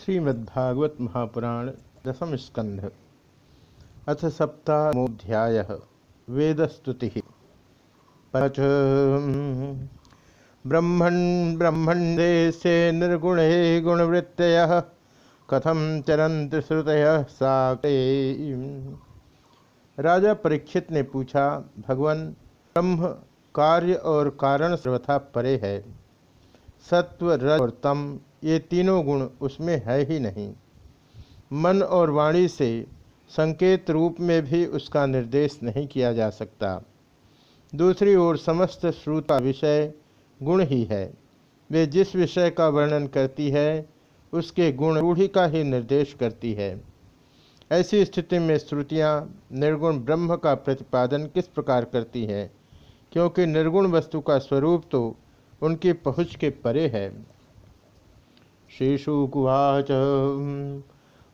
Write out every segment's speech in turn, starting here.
श्रीमद्भागवत महापुराण दशम स्कंध अथ सप्तामोध्याय वेदस्तुति। पच ब्रह्मण ब्रह्मण्डे से निर्गुणे गुणवृत्त कथम चरंत श्रुत साके राजा परीक्षित ने पूछा, भगवान, ब्रह्म कार्य और कारण सर्वथा परे है। सत्व, रज और तम ये तीनों गुण उसमें है ही नहीं। मन और वाणी से संकेत रूप में भी उसका निर्देश नहीं किया जा सकता। दूसरी ओर समस्त श्रुता विषय गुण ही है। वे जिस विषय का वर्णन करती है, उसके गुण रूढ़ी का ही निर्देश करती है। ऐसी स्थिति में श्रुतियाँ निर्गुण ब्रह्म का प्रतिपादन किस प्रकार करती हैं? क्योंकि निर्गुण वस्तु का स्वरूप तो उनकी पहुँच के परे है। श्रीशुकुवाच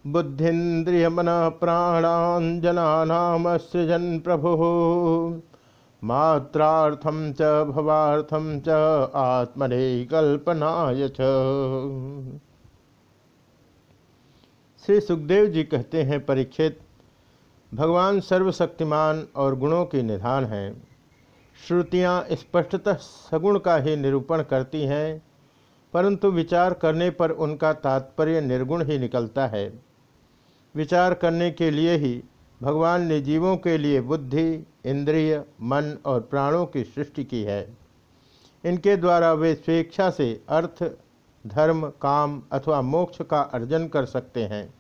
बुद्धिन्द्रियमन प्राणाञ्जनानामसृजन् प्रभु मात्रार्थम च भवार्थम च आत्मने कल्पनाय च। श्री सुखदेव जी कहते हैं, परीक्षित, भगवान सर्वशक्तिमान और गुणों के निधान हैं। श्रुतियाँ स्पष्टतः सगुण का ही निरूपण करती हैं। परंतु विचार करने पर उनका तात्पर्य निर्गुण ही निकलता है। विचार करने के लिए ही भगवान ने जीवों के लिए बुद्धि, इंद्रिय, मन और प्राणों की सृष्टि की है। इनके द्वारा वे स्वेच्छा से अर्थ, धर्म, काम अथवा मोक्ष का अर्जन कर सकते हैं।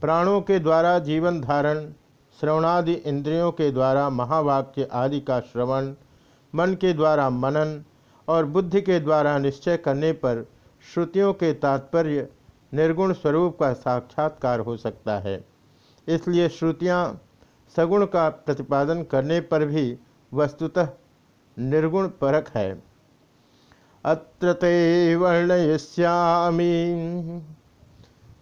प्राणों के द्वारा जीवन धारण, श्रवणादि इंद्रियों के द्वारा महावाक्य आदि का श्रवण, मन के द्वारा मनन और बुद्धि के द्वारा निश्चय करने पर श्रुतियों के तात्पर्य निर्गुण स्वरूप का साक्षात्कार हो सकता है। इसलिए श्रुतियाँ सगुण का प्रतिपादन करने पर भी वस्तुतः निर्गुण परक है। अत्र ते वर्णयिष्यामि।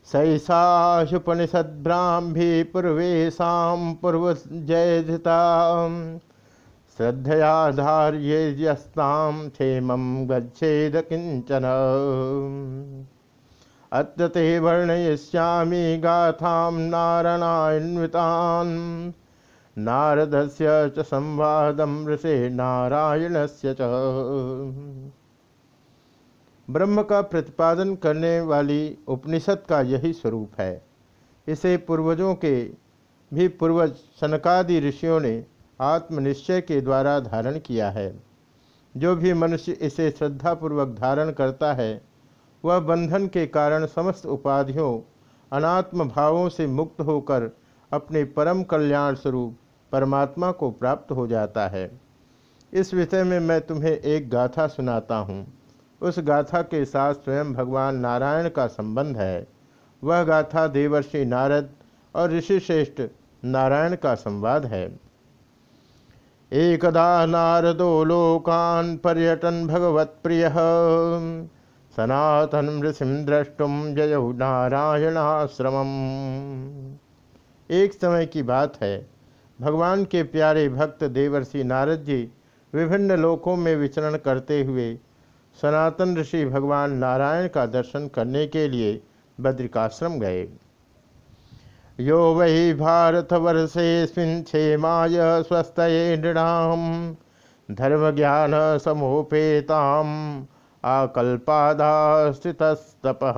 सैषाशुपनिषद्भ्राम्भी पूर्वेशा पूर्वजयधिता श्रद्धयाधार्यस्तां क्षेमं गच्छेद किंचन अत्र ते वर्णयिष्यामि गाथां नारायणान्वितान् नारदस्य च संवादं ऋषे नारायणस्य च। ब्रह्म का प्रतिपादन करने वाली उपनिषद का यही स्वरूप है। इसे पूर्वजों के भी पूर्वज सनकादि ऋषियों ने आत्मनिश्चय के द्वारा धारण किया है। जो भी मनुष्य इसे श्रद्धापूर्वक धारण करता है, वह बंधन के कारण समस्त उपाधियों, अनात्म भावों से मुक्त होकर अपने परम कल्याण स्वरूप परमात्मा को प्राप्त हो जाता है। इस विषय में मैं तुम्हें एक गाथा सुनाता हूँ। उस गाथा के साथ स्वयं भगवान नारायण का संबंध है। वह गाथा देवर्षि नारद और ऋषिश्रेष्ठ नारायण का संवाद है। एकदा नारदो लोकान् पर्यटन भगवत्प्रिय। सनातन ऋषिम द्रष्टुम जय नारायणाश्रम एक समय की बात है, भगवान के प्यारे भक्त देवर्षि नारद जी विभिन्न लोकों में विचरण करते हुए सनातन ऋषि भगवान नारायण का दर्शन करने के लिए बद्रिकाश्रम गए। यो वै भारतवर्षेऽस्मिन् क्षेमाय नृणां धर्मज्ञान समोपेताम्। आकल्पादास्थितस्तपः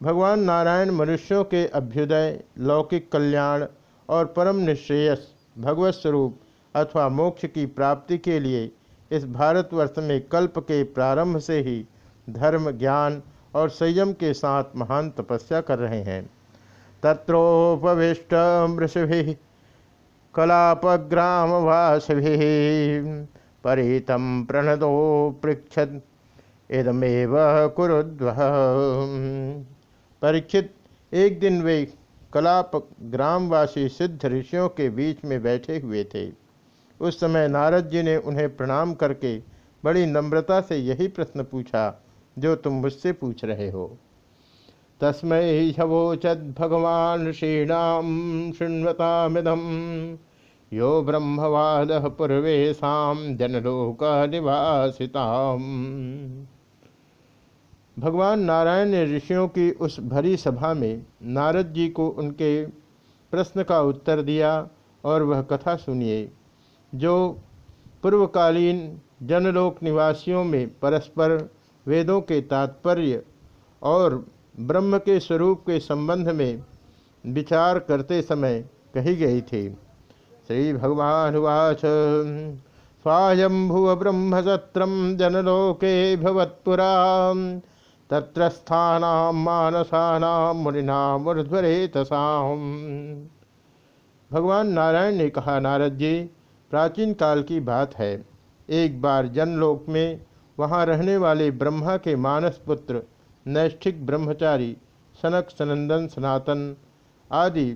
भगवान नारायण मनुष्यों के अभ्युदय, लौकिक कल्याण और परम निश्रेयस भगवत स्वरूप अथवा मोक्ष की प्राप्ति के लिए इस भारतवर्ष में कल्प के प्रारंभ से ही धर्म ज्ञान और संयम के साथ महान तपस्या कर रहे हैं। तत्रोपविष्ट मृषभि, कलापग्रामवासभि परितम प्रणदो पृक्षद इदमेव कुरुद्व। परीक्षित, एक दिन वे कलाप ग्रामवासी सिद्ध ऋषियों के बीच में बैठे हुए थे। उस समय नारद जी ने उन्हें प्रणाम करके बड़ी नम्रता से यही प्रश्न पूछा जो तुम मुझसे पूछ रहे हो। तस्मय शवोचद भगवान श्रीणाम शृण्वतामिदम यो ब्रह्मवाद पूर्वेशा जनलोक निवासिता भगवान नारायण ने ऋषियों की उस भरी सभा में नारद जी को उनके प्रश्न का उत्तर दिया और वह कथा सुनिए, जो पूर्वकालीन जनलोक निवासियों में परस्पर वेदों के तात्पर्य और ब्रह्म के स्वरूप के संबंध में विचार करते समय कही गई थी। श्री भगवान वाच। स्वायंभुव ब्रह्मसत्रम जनलोके भवत्पुरा, तत्र स्थानाम मानसानाम मुनिनाम ऊर्ध्वरेतसाम भगवान नारायण ने कहा, नारद जी, प्राचीन काल की बात है। एक बार जनलोक में वहाँ रहने वाले ब्रह्मा के मानस पुत्र, नैष्ठिक ब्रह्मचारी, सनक सनंदन सनातन आदि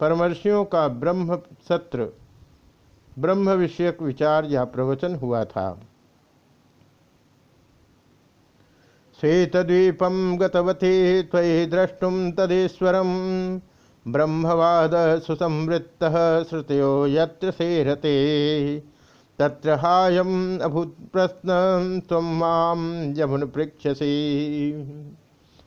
परमर्षियों का ब्रह्म सत्र ब्रह्म विषयक विचार या प्रवचन हुआ था। श्वेतद्वीपम गतवती त्वयि द्रष्टुम तदेश्वरम ब्रह्मवाद सुसंवृत्त श्रुतयो यत्र सेरते। तत्र हायम अभूत प्रश्न, तुम माम यमुन पृक्षसी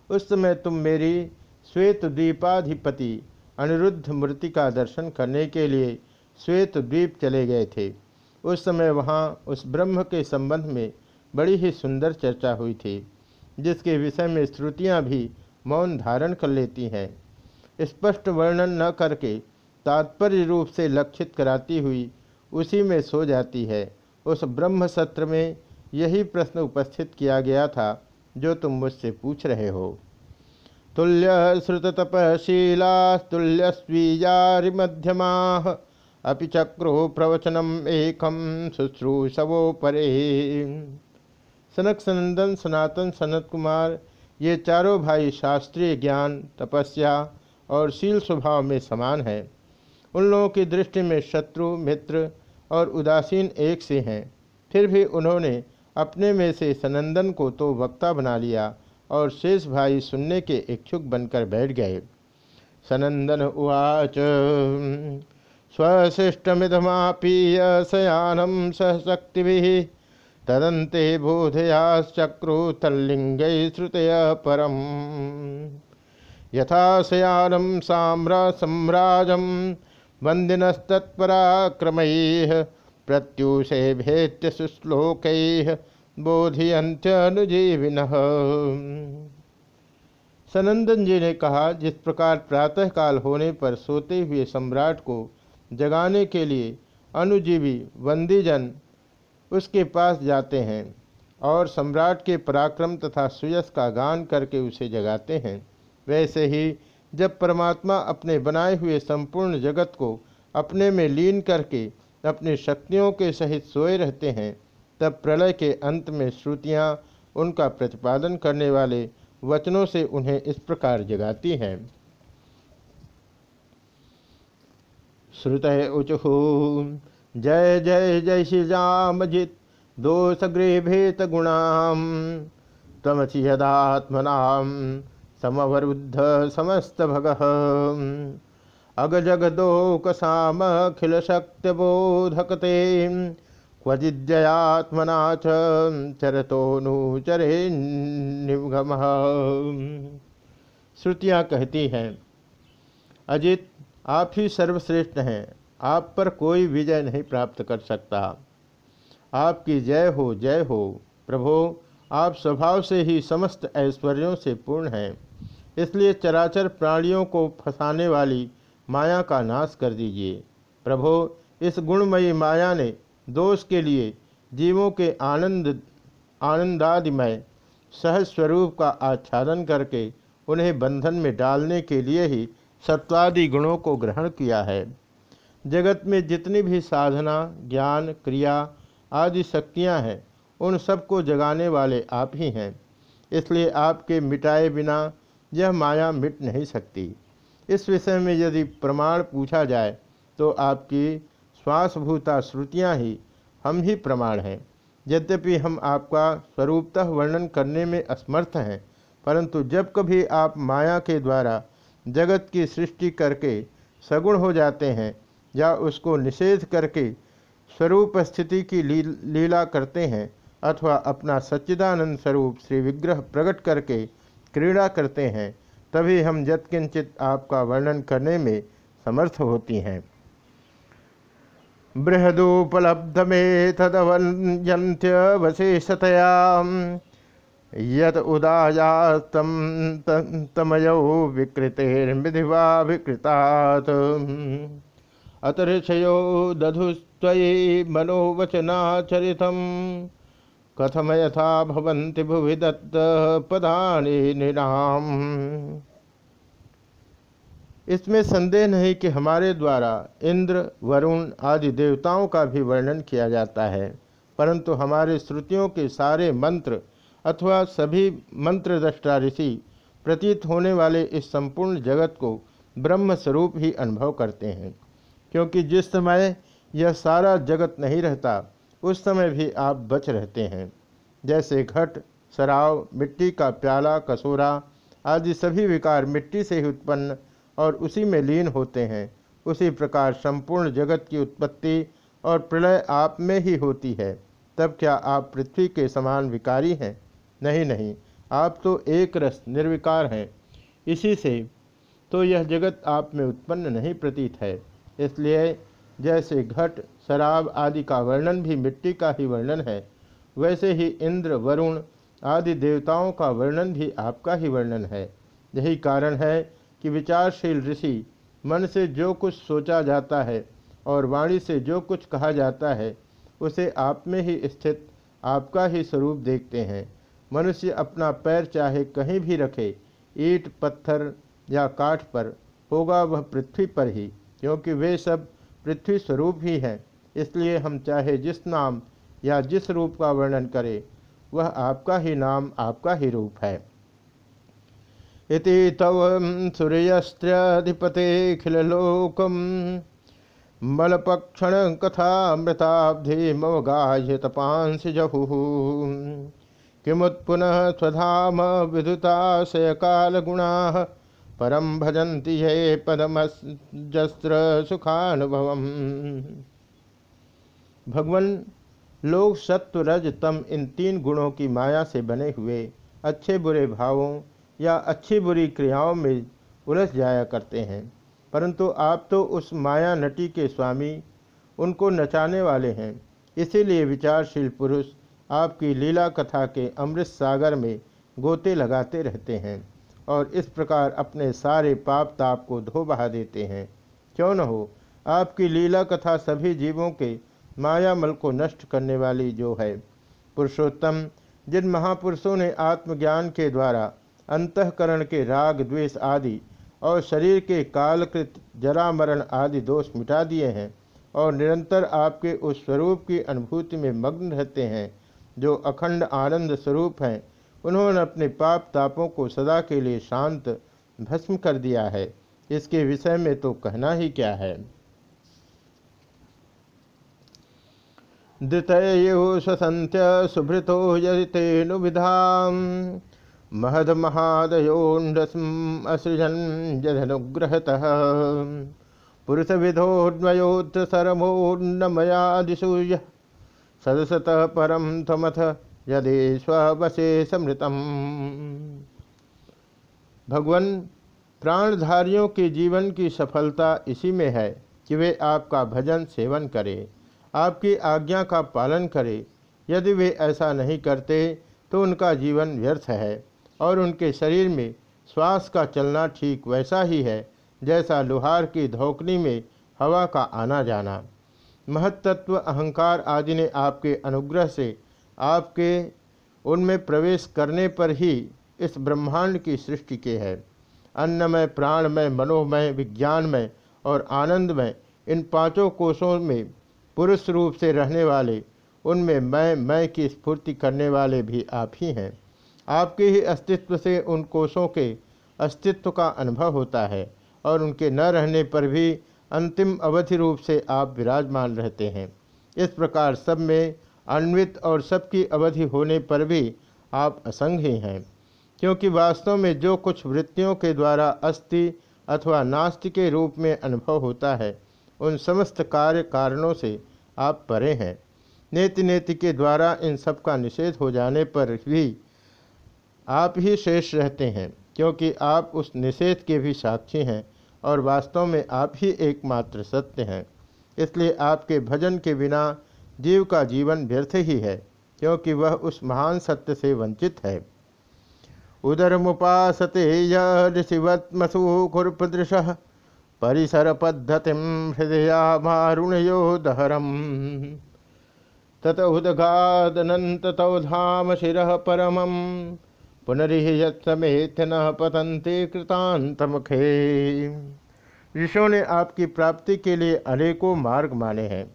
उस समय तुम मेरी श्वेत द्वीपाधिपति अनिरुद्ध मूर्ति का दर्शन करने के लिए श्वेत द्वीप चले गए थे। उस समय वहाँ उस ब्रह्म के संबंध में बड़ी ही सुंदर चर्चा हुई थी, जिसके विषय में श्रुतियाँ भी मौन धारण कर लेती हैं। स्पष्ट वर्णन न करके तात्पर्य रूप से लक्षित कराती हुई उसी में सो जाती है। उस ब्रह्म सत्र में यही प्रश्न उपस्थित किया गया था, जो तुम मुझसे पूछ रहे हो। तुल्य श्रुत तपशीला श्रुततपशीला स्वीयारिमध्यमा अभी चक्रो प्रवचनम एकम शुश्रूषवो परे सनक सनंदन, सनातन सनत कुमार, ये चारों भाई शास्त्रीय ज्ञान, तपस्या और शील स्वभाव में समान हैं। उन लोगों की दृष्टि में शत्रु, मित्र और उदासीन एक से हैं। फिर भी उन्होंने अपने में से सनंदन को तो वक्ता बना लिया और शेष भाई सुनने के इच्छुक बनकर बैठ गए। सनंदन उवाच स्वशिष्टमिधमापीय सयानम सहशक्ति तदंते बोधयाश्चक्रु तल्लिंग श्रुतय परम। यथाशयानम साम्र सम्राजम वंदिनस्तत्पराक्रम प्रत्युषे भेत्य सुश्लोक बोधियंत्यनुजीविन सनंदन जी ने कहा, जिस प्रकार प्रातःकाल होने पर सोते हुए सम्राट को जगाने के लिए अनुजीवी वंदीजन उसके पास जाते हैं और सम्राट के पराक्रम तथा सुयस का गान करके उसे जगाते हैं, वैसे ही जब परमात्मा अपने बनाए हुए संपूर्ण जगत को अपने में लीन करके अपनी शक्तियों के सहित सोए रहते हैं, तब प्रलय के अंत में श्रुतियाँ उनका प्रतिपादन करने वाले वचनों से उन्हें इस प्रकार जगाती हैं। श्रुत उचहू जय जय जय श्री राम जित दोषगृभेत गुणाम तमसी यदात्मनाम समवरुद्ध समस्त भग अगजगदोक सामखिल शक्तिबोधकते क्वजिजयात्मना चरतोनुचरे निगम श्रुतियाँ कहती हैं, अजित, आप ही सर्वश्रेष्ठ हैं। आप पर कोई विजय नहीं प्राप्त कर सकता। आपकी जय हो जय हो। प्रभो, आप स्वभाव से ही समस्त ऐश्वर्यों से पूर्ण हैं। इसलिए चराचर प्राणियों को फंसाने वाली माया का नाश कर दीजिए। प्रभो, इस गुणमयी माया ने दोष के लिए जीवों के आनंद, आनंदादिमय, सहज स्वरूप का आच्छादन करके उन्हें बंधन में डालने के लिए ही सत्वादि गुणों को ग्रहण किया है। जगत में जितनी भी साधना, ज्ञान, क्रिया आदि शक्तियाँ हैं, उन सबको जगाने वाले आप ही हैं। इसलिए आपके मिटाए बिना यह माया मिट नहीं सकती। इस विषय में यदि प्रमाण पूछा जाए तो आपकी श्वासभूता श्रुतियाँ ही हम ही प्रमाण हैं। यद्यपि हम आपका स्वरूपतः वर्णन करने में असमर्थ हैं, परंतु जब कभी आप माया के द्वारा जगत की सृष्टि करके सगुण हो जाते हैं या उसको निषेध करके स्वरूप स्थिति की लीला करते हैं अथवा अपना सच्चिदानंद स्वरूप श्री विग्रह प्रकट करके क्रीड़ा करते हैं, तभी हम यत्किंचित आपका वर्णन करने में समर्थ होती हैं। बृहदुपलब्ध में तदवंत्यवशेषतया यत उदायास्तम तमयो विकृतेर्मिधिवा विकृतात् अतऋषयो दधुस्त्वयि मनोवचनाचरितम् कथम यथा भवन्ति भुवि दत्त पदानि निनाम। इसमें संदेह नहीं कि हमारे द्वारा इंद्र, वरुण आदि देवताओं का भी वर्णन किया जाता है, परंतु हमारे श्रुतियों के सारे मंत्र अथवा सभी मंत्र दृष्टा ऋषि प्रतीत होने वाले इस संपूर्ण जगत को ब्रह्म स्वरूप ही अनुभव करते हैं, क्योंकि जिस समय यह सारा जगत नहीं रहता उस समय भी आप बच रहते हैं। जैसे घट शराव मिट्टी का प्याला, कसोरा आदि सभी विकार मिट्टी से ही उत्पन्न और उसी में लीन होते हैं। उसी प्रकार संपूर्ण जगत की उत्पत्ति और प्रलय आप में ही होती है। तब क्या आप पृथ्वी के समान विकारी हैं? नहीं नहीं। आप तो एक रस निर्विकार हैं। इसी से तो यह जगत आप में उत्पन्न नहीं प्रतीत है। इसलिए जैसे घट, शराब आदि का वर्णन भी मिट्टी का ही वर्णन है। वैसे ही इंद्र, वरुण आदि देवताओं का वर्णन भी आपका ही वर्णन है। यही कारण है कि विचारशील ऋषि मन से जो कुछ सोचा जाता है और वाणी से जो कुछ कहा जाता है, उसे आप में ही स्थित आपका ही स्वरूप देखते हैं। मनुष्य अपना पैर चाहे कहीं भी रखे, ईट, पत्थर या काठ पर, होगा वह पृथ्वी पर ही, क्योंकि वे सब पृथ्वी स्वरूप ही है, इसलिए हम चाहे जिस नाम या जिस रूप का वर्णन करें, वह आपका ही नाम आपका ही रूप है। इति तव सूर्यस्त्रिपते खिलोकम मलपक्षण कथा मृताब्धि मवगाह्य तपांसि जहु। किमुत्पुनः स्वधाम विदुताशय काल गुणा परम भजन्ति ये पदमस्त्र सुखानुभव भगवान लोग सत्व रज तम इन तीन गुणों की माया से बने हुए अच्छे बुरे भावों या अच्छी बुरी क्रियाओं में उलझ जाया करते हैं। परंतु आप तो उस माया नटी के स्वामी, उनको नचाने वाले हैं। इसीलिए विचारशील पुरुष आपकी लीला कथा के अमृत सागर में गोते लगाते रहते हैं। और इस प्रकार अपने सारे पाप ताप को धो बहा देते हैं। क्यों न हो? आपकी लीला कथा सभी जीवों के मायामल को नष्ट करने वाली जो है। पुरुषोत्तम, जिन महापुरुषों ने आत्मज्ञान के द्वारा अंतकरण के राग, द्वेष आदि और शरीर के कालकृत जरा मरण आदि दोष मिटा दिए हैं और निरंतर आपके उस स्वरूप की अनुभूति में मग्न रहते हैं, जो अखंड आनंद स्वरूप हैं उन्होंने अपने पाप तापों को सदा के लिए शांत, भस्म कर दिया है। इसके विषय में तो कहना ही क्या है? द्वितयो ससंत्य सुभृतो यदि तेनुविधा महद महादयोन्डस्म असृजन जधनुग्रहतः पुरुष विधोन्वयोत्र सरमोन्नमयादिशूय सदसतः परम तमथ यदि स्वसे समृतम। भगवान प्राणधारियों के जीवन की सफलता इसी में है कि वे आपका भजन सेवन करें, आपकी आज्ञा का पालन करें। यदि वे ऐसा नहीं करते तो उनका जीवन व्यर्थ है और उनके शरीर में श्वास का चलना ठीक वैसा ही है, जैसा लोहार की धोकनी में हवा का आना जाना। महत्त्व अहंकार आदि ने आपके अनुग्रह से आपके उनमें प्रवेश करने पर ही इस ब्रह्मांड की सृष्टि के है। अन्नमय, प्राणमय, मनोमय, विज्ञानमय और आनंदमय इन पाँचों कोषों में पुरुष रूप से रहने वाले, उनमें मैं मैं की स्फूर्ति करने वाले भी आप ही हैं। आपके ही अस्तित्व से उन कोषों के अस्तित्व का अनुभव होता है और उनके न रहने पर भी अंतिम अवधि रूप से आप विराजमान रहते हैं। इस प्रकार सब में अन्वित और सबकी अवधि होने पर भी आप असंग ही हैं, क्योंकि वास्तव में जो कुछ वृत्तियों के द्वारा अस्थि अथवा नास्ति के रूप में अनुभव होता है, उन समस्त कार्य कारणों से आप परे हैं। नेति नेति के द्वारा इन सब का निषेध हो जाने पर भी आप ही शेष रहते हैं, क्योंकि आप उस निषेध के भी साक्षी हैं और वास्तव में आप ही एकमात्र सत्य हैं। इसलिए आपके भजन के बिना जीव का जीवन व्यर्थ ही है, क्योंकि वह उस महान सत्य से वंचित है। उदर मुसते परिसर पद्धति हृदया मारुणयो दहरम। तत उदगादनंत धाम शिर परम पुनरिह यमेत न पतंते कृतांत मुखे ऋषियों ने आपकी प्राप्ति के लिए अनेकों मार्ग माने हैं।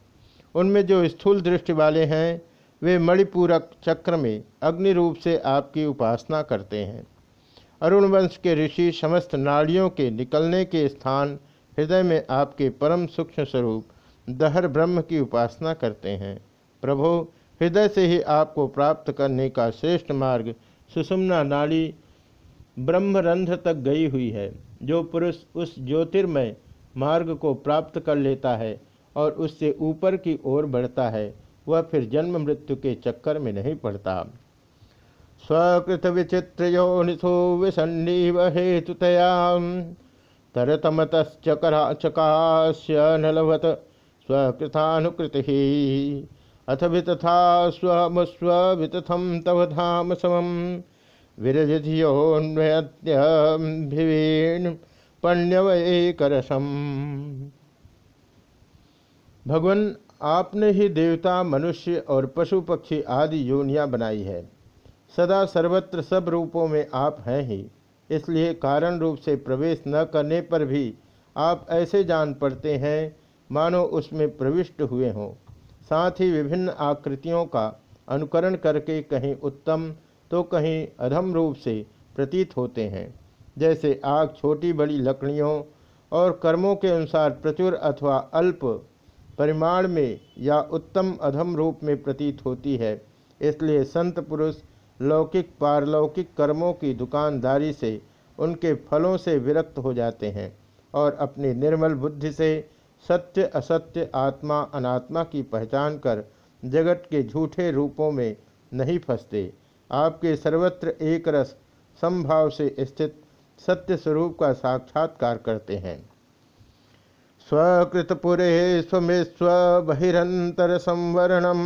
उनमें जो स्थूल दृष्टि वाले हैं, वे मणिपूरक चक्र में अग्नि रूप से आपकी उपासना करते हैं। अरुण वंश के ऋषि समस्त नाड़ियों के निकलने के स्थान हृदय में आपके परम सूक्ष्म स्वरूप दहर ब्रह्म की उपासना करते हैं। प्रभो, हृदय से ही आपको प्राप्त करने का श्रेष्ठ मार्ग सुषुम्ना नाड़ी ब्रह्मरंध्र तक गई हुई है, जो पुरुष उस ज्योतिर्मय मार्ग को प्राप्त कर लेता है। और उससे ऊपर की ओर बढ़ता है, वह फिर जन्म मृत्यु के चक्कर में नहीं पड़ता। स्वकृत विचित्र योनिथो विसन्नीव हेतुतया तरतमतश्चकरा चकाश्य नलवत स्वकृतानुकृति। अथ वितथा स्वमुस्ववितथम तव धाम समम विरजियोन्वयत्यभिवीण पण्यवैकरसम। भगवान, आपने ही देवता, मनुष्य और पशु पक्षी आदि योनियाँ बनाई है। सदा सर्वत्र सब रूपों में आप हैं ही। इसलिए कारण रूप से प्रवेश न करने पर भी आप ऐसे जान पड़ते हैं, मानो उसमें प्रविष्ट हुए हों। साथ ही विभिन्न आकृतियों का अनुकरण करके कहीं उत्तम तो कहीं अधम रूप से प्रतीत होते हैं। जैसे आग छोटी बड़ी लकड़ियों और कर्मों के अनुसार प्रचुर अथवा अल्प परिमाण में या उत्तम अधम रूप में प्रतीत होती है। इसलिए संत पुरुष लौकिक पारलौकिक कर्मों की दुकानदारी से उनके फलों से विरक्त हो जाते हैं और अपनी निर्मल बुद्धि से सत्य असत्य आत्मा अनात्मा की पहचान कर जगत के झूठे रूपों में नहीं फंसते। आपके सर्वत्र एक रस संभाव से स्थित सत्य स्वरूप का साक्षात्कार करते हैं। स्वकृतपुरे स्व बहिरंतर संवरणम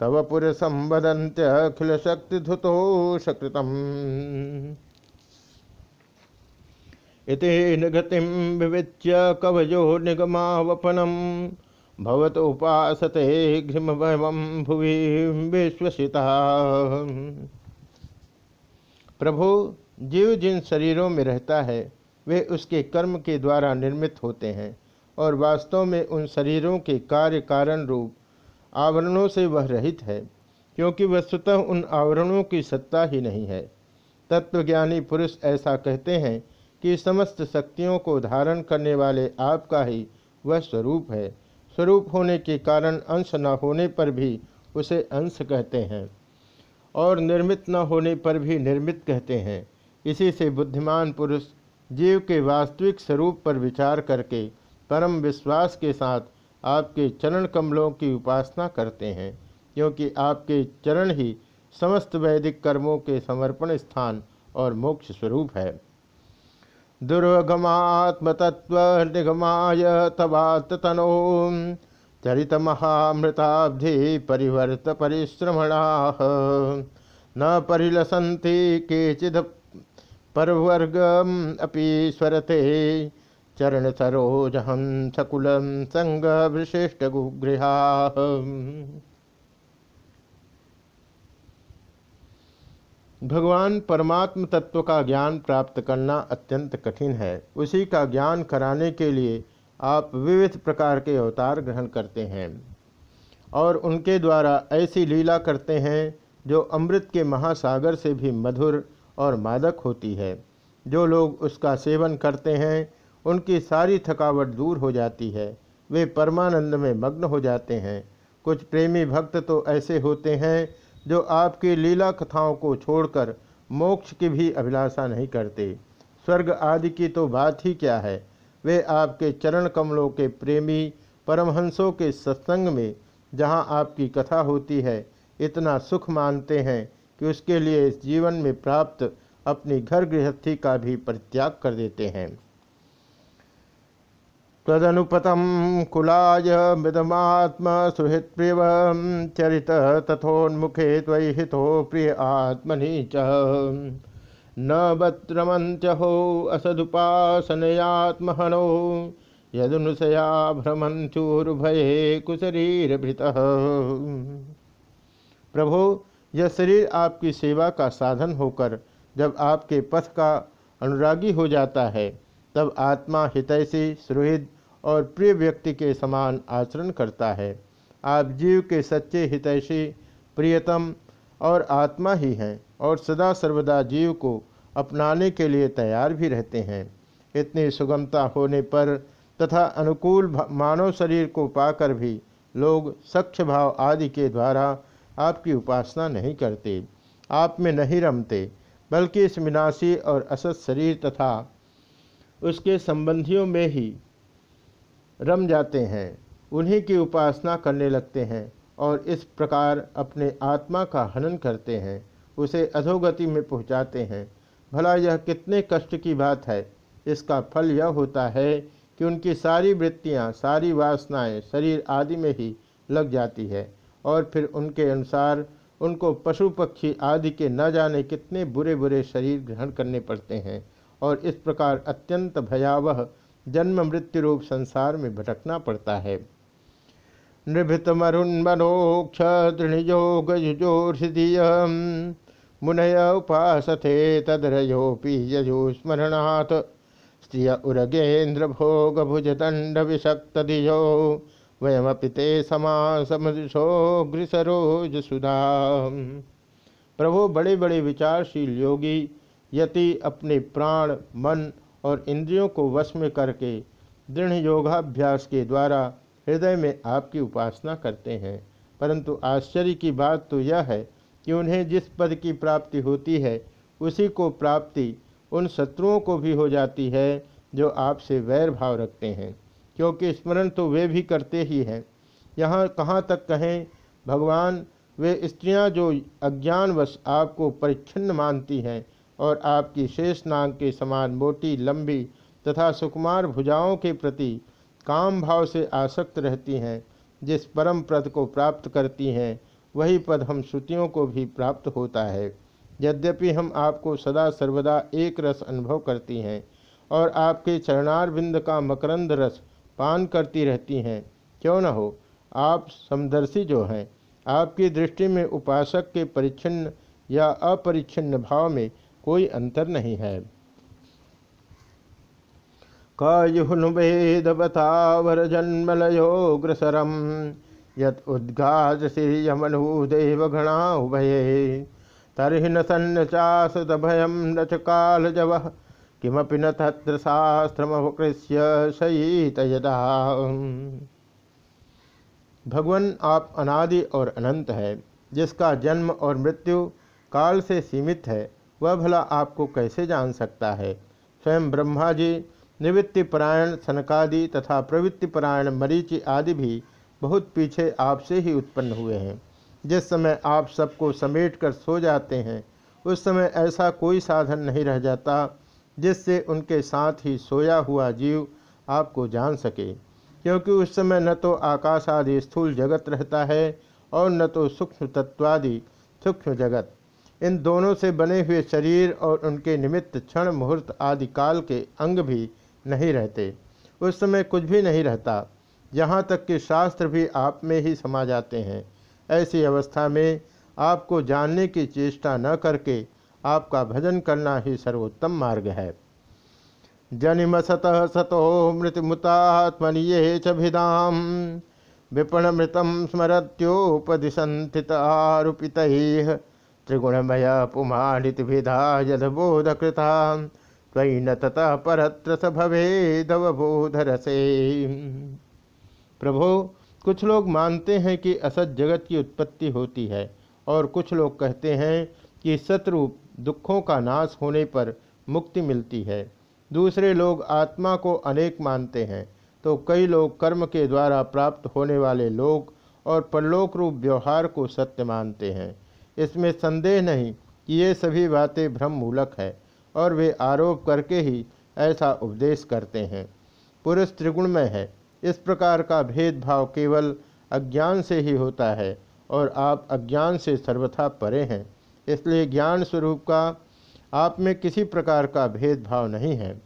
तव पुर संवदंत्य अखिल शक्ति धुतोषकृतम इति गतिम विविच्य कवजो निगमावपनम। भवत उपासते घृम भुवि विश्वसिता। प्रभु, जीव जिन शरीरों में रहता है, वे उसके कर्म के द्वारा निर्मित होते हैं। और वास्तव में उन शरीरों के कार्य कारण रूप आवरणों से वह रहित है, क्योंकि वस्तुतः उन आवरणों की सत्ता ही नहीं है। तत्वज्ञानी पुरुष ऐसा कहते हैं कि समस्त शक्तियों को धारण करने वाले आपका ही वह स्वरूप है। स्वरूप होने के कारण अंश न होने पर भी उसे अंश कहते हैं और निर्मित न होने पर भी निर्मित कहते हैं। इसी से बुद्धिमान पुरुष जीव के वास्तविक स्वरूप पर विचार करके परम विश्वास के साथ आपके चरण कमलों की उपासना करते हैं, क्योंकि आपके चरण ही समस्त वैदिक कर्मों के समर्पण स्थान और मोक्ष स्वरूप है। दुर्गमात्मतत्व निगमाय तवातनो चरित महामृताब्धि परिवर्त परिश्रमणा। न परिलसन्ति केचिद परवर्गम अपि स्वरते। चरण सरोज हम सकुलम संग विशिष्ट गुगृहा भगवान परमात्म तत्व का ज्ञान प्राप्त करना अत्यंत कठिन है। उसी का ज्ञान कराने के लिए आप विविध प्रकार के अवतार ग्रहण करते हैं और उनके द्वारा ऐसी लीला करते हैं जो अमृत के महासागर से भी मधुर और मादक होती है। जो लोग उसका सेवन करते हैं उनकी सारी थकावट दूर हो जाती है। वे परमानंद में मग्न हो जाते हैं। कुछ प्रेमी भक्त तो ऐसे होते हैं जो आपकी लीला कथाओं को छोड़कर मोक्ष की भी अभिलाषा नहीं करते। स्वर्ग आदि की तो बात ही क्या है? वे आपके चरण कमलों के प्रेमी, परमहंसों के सत्संग में जहाँ आपकी कथा होती है, इतना सुख मानते हैं कि उसके लिए इस जीवन में प्राप्त अपनी घर गृहस्थी का भी परित्याग कर देते हैं। तदनुपतम कुलाय मृदमात्म सुहित प्रिय चरित तथोन्मुखे त्वयि हितो प्रिय आत्मनि च। न बत्रमंत्यहो असदुपासनयात्महनो, यदनुसया भ्रमंचूर्भये कुशरीरभृत। प्रभो, यह शरीर आपकी सेवा का साधन होकर जब आपके पथ का अनुरागी हो जाता है, तब आत्मा हितैषी सुहृद और प्रिय व्यक्ति के समान आचरण करता है। आप जीव के सच्चे हितैषी, प्रियतम और आत्मा ही हैं और सदा सर्वदा जीव को अपनाने के लिए तैयार भी रहते हैं। इतनी सुगमता होने पर तथा अनुकूल मानव शरीर को पाकर भी लोग सक्ष भाव आदि के द्वारा आपकी उपासना नहीं करते, आप में नहीं रमते, बल्कि इस विनाशी और असत शरीर तथा उसके संबंधियों में ही रम जाते हैं, उन्हीं की उपासना करने लगते हैं और इस प्रकार अपने आत्मा का हनन करते हैं, उसे अधोगति में पहुंचाते हैं। भला यह कितने कष्ट की बात है। इसका फल यह होता है कि उनकी सारी वृत्तियाँ, सारी वासनाएँ शरीर आदि में ही लग जाती है और फिर उनके अनुसार उनको पशु पक्षी आदि के न जाने कितने बुरे बुरे शरीर ग्रहण करने पड़ते हैं और इस प्रकार अत्यंत भयावह जन्म मृत्यु रूप संसार में भटकना पड़ता है। नृभित मरुन्मनोक्ष दृढ़योगजोषधीय मुनय उपासथे तदरयोपि यजो स्मरणात् स्त्रिय उरगेन्द्र भोग भुज दंड विषक्त दियो वयमपि ते समासमृशो गृसरोज सुधा प्रभु बड़े बड़े विचारशील योगी यति अपने प्राण, मन और इंद्रियों को वश में करके दृढ़ योगाभ्यास के द्वारा हृदय में आपकी उपासना करते हैं। परंतु आश्चर्य की बात तो यह है कि उन्हें जिस पद की प्राप्ति होती है, उसी को प्राप्ति उन शत्रुओं को भी हो जाती है जो आपसे वैर भाव रखते हैं, क्योंकि स्मरण तो वे भी करते ही हैं। यहाँ कहाँ तक कहें, भगवान, वे स्त्रियाँ जो अज्ञानवश आपको परिच्छिन्न मानती हैं और आपकी शेष नाग के समान मोटी, लंबी तथा सुकुमार भुजाओं के प्रति काम भाव से आसक्त रहती हैं, जिस परम पद को प्राप्त करती हैं, वही पद हम श्रुतियों को भी प्राप्त होता है। यद्यपि हम आपको सदा सर्वदा एक रस अनुभव करती हैं और आपके चरणार बिंद का मकरंद रस पान करती रहती हैं, क्यों न हो? आप समदर्शी जो हैं, आपकी दृष्टि में उपासक के परिच्छिन्न या अपरिच्छिन्न भाव में कोई अंतर नहीं है। कयुनुवेदवतावर जन्मलयोग्रसरम यत उद्घात श्रीयमनुदेव गणा उभये तर्हि न सन्नचासदभयम न च कालजव, किमपि न तत्र शास्त्रमकृष्य शयीत यदा। भगवान आप अनादि और अनंत है, जिसका जन्म और मृत्यु काल से सीमित है। वह भला आपको कैसे जान सकता है? स्वयं ब्रह्मा जी निवृत्तिपरायण सनकादि तथा प्रवृत्तिपरायण मरीचि आदि भी बहुत पीछे आपसे ही उत्पन्न हुए हैं। जिस समय आप सबको समेट कर सो जाते हैं, उस समय ऐसा कोई साधन नहीं रह जाता जिससे उनके साथ ही सोया हुआ जीव आपको जान सके। क्योंकि उस समय न तो आकाश आदि स्थूल जगत रहता है और न तो सूक्ष्म तत्वादि सूक्ष्म जगत। इन दोनों से बने हुए शरीर और उनके निमित्त क्षण, मुहूर्त आदि काल के अंग भी नहीं रहते। उस समय कुछ भी नहीं रहता। यहाँ तक कि शास्त्र भी आप में ही समा जाते हैं। ऐसी अवस्था में आपको जानने की चेष्टा न करके आपका भजन करना ही सर्वोत्तम मार्ग है। जनिम सत सतो मृत्युमुतात्मनिये च भिदाम। विपण मृतम स्मरत्योपदिशंथित आरोपित। त्रिगुणमय पुमानित विधा यदबोध कृता त्वयि न ततः परत्र स भवेदवबोध रसे प्रभो, कुछ लोग मानते हैं कि असत जगत की उत्पत्ति होती है, और कुछ लोग कहते हैं कि सतरूप दुखों का नाश होने पर मुक्ति मिलती है। दूसरे लोग आत्मा को अनेक मानते हैं तो कई लोग कर्म के द्वारा प्राप्त होने वाले लोग और परलोक रूप व्यवहार को सत्य मानते हैं। इसमें संदेह नहीं कि ये सभी बातें भ्रम मूलक है और वे आरोप करके ही ऐसा उपदेश करते हैं। पुरुष त्रिगुणमय है। इस प्रकार का भेदभाव केवल अज्ञान से ही होता है और आप अज्ञान से सर्वथा परे हैं। इसलिए ज्ञान स्वरूप का आप में किसी प्रकार का भेदभाव नहीं है।